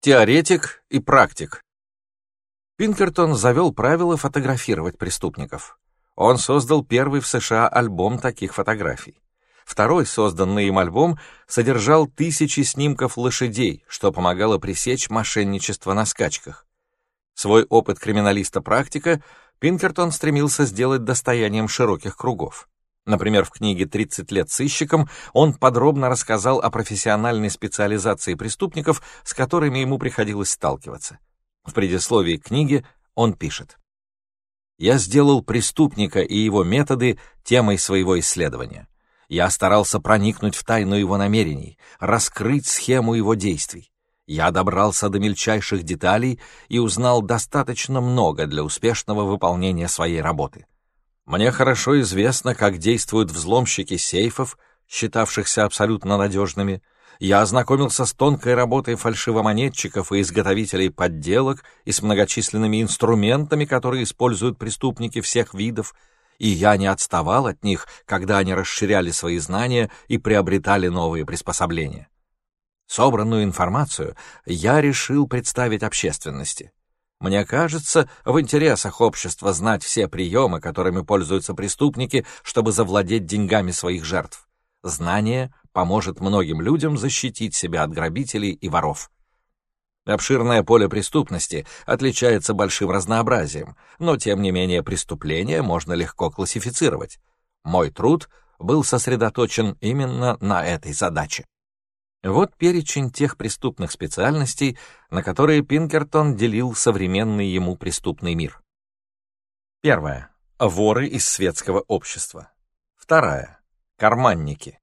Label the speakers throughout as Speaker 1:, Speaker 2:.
Speaker 1: Теоретик и практик. Пинкертон завел правило фотографировать преступников. Он создал первый в США альбом таких фотографий. Второй, созданный им альбом, содержал тысячи снимков лошадей, что помогало пресечь мошенничество на скачках. Свой опыт криминалиста-практика Пинкертон стремился сделать достоянием широких кругов. Например, в книге «30 лет сыщиком» он подробно рассказал о профессиональной специализации преступников, с которыми ему приходилось сталкиваться. В предисловии к книге он пишет. «Я сделал преступника и его методы темой своего исследования. Я старался проникнуть в тайну его намерений, раскрыть схему его действий. Я добрался до мельчайших деталей и узнал достаточно много для успешного выполнения своей работы. Мне хорошо известно, как действуют взломщики сейфов, считавшихся абсолютно надежными. Я ознакомился с тонкой работой фальшивомонетчиков и изготовителей подделок и с многочисленными инструментами, которые используют преступники всех видов, и я не отставал от них, когда они расширяли свои знания и приобретали новые приспособления. Собранную информацию я решил представить общественности. Мне кажется, в интересах общества знать все приемы, которыми пользуются преступники, чтобы завладеть деньгами своих жертв. Знание поможет многим людям защитить себя от грабителей и воров. Обширное поле преступности отличается большим разнообразием, но тем не менее преступления можно легко классифицировать. Мой труд был сосредоточен именно на этой задаче. Вот перечень тех преступных специальностей, на которые Пинкертон делил современный ему преступный мир. Первая. Воры из светского общества. Вторая. Карманники.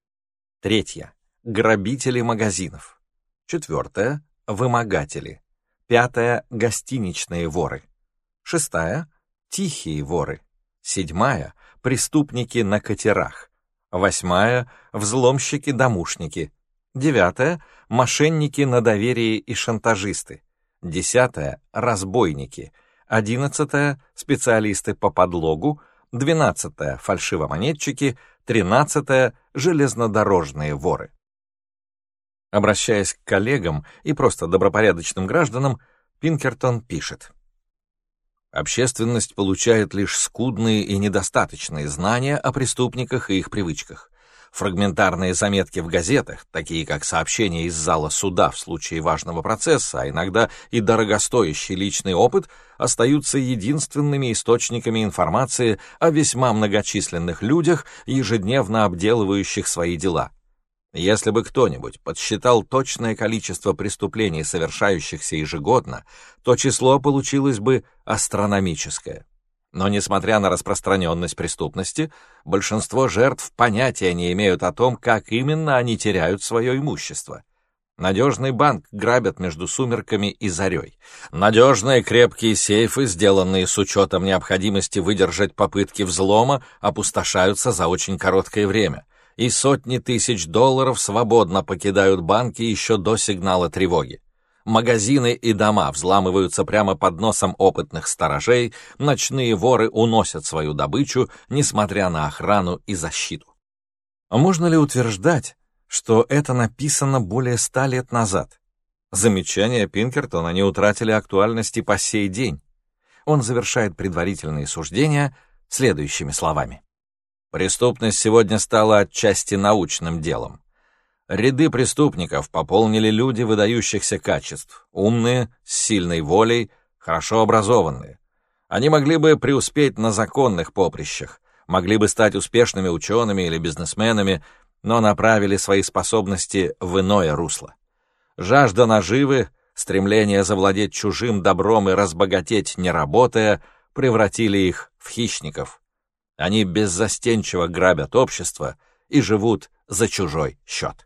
Speaker 1: Третья. Грабители магазинов. Четвертая. Вымогатели. Пятая. Гостиничные воры. Шестая. Тихие воры. Седьмая. Преступники на катерах. Восьмая. Взломщики-домушники. Девятое — мошенники на доверии и шантажисты. Десятое — разбойники. Одиннадцатое — специалисты по подлогу. Двенадцатое — фальшивомонетчики. Тринадцатое — железнодорожные воры. Обращаясь к коллегам и просто добропорядочным гражданам, Пинкертон пишет. Общественность получает лишь скудные и недостаточные знания о преступниках и их привычках. Фрагментарные заметки в газетах, такие как сообщения из зала суда в случае важного процесса, а иногда и дорогостоящий личный опыт, остаются единственными источниками информации о весьма многочисленных людях, ежедневно обделывающих свои дела. Если бы кто-нибудь подсчитал точное количество преступлений, совершающихся ежегодно, то число получилось бы астрономическое. Но, несмотря на распространенность преступности, большинство жертв понятия не имеют о том, как именно они теряют свое имущество. Надежный банк грабят между сумерками и зарей. Надежные крепкие сейфы, сделанные с учетом необходимости выдержать попытки взлома, опустошаются за очень короткое время. И сотни тысяч долларов свободно покидают банки еще до сигнала тревоги. Магазины и дома взламываются прямо под носом опытных сторожей, ночные воры уносят свою добычу, несмотря на охрану и защиту. Можно ли утверждать, что это написано более ста лет назад? Замечания Пинкертона не утратили актуальности по сей день. Он завершает предварительные суждения следующими словами. Преступность сегодня стала отчасти научным делом. Ряды преступников пополнили люди выдающихся качеств, умные, с сильной волей, хорошо образованные. Они могли бы преуспеть на законных поприщах, могли бы стать успешными учеными или бизнесменами, но направили свои способности в иное русло. Жажда наживы, стремление завладеть чужим добром и разбогатеть не работая, превратили их в хищников. Они беззастенчиво грабят общество и живут за чужой счет.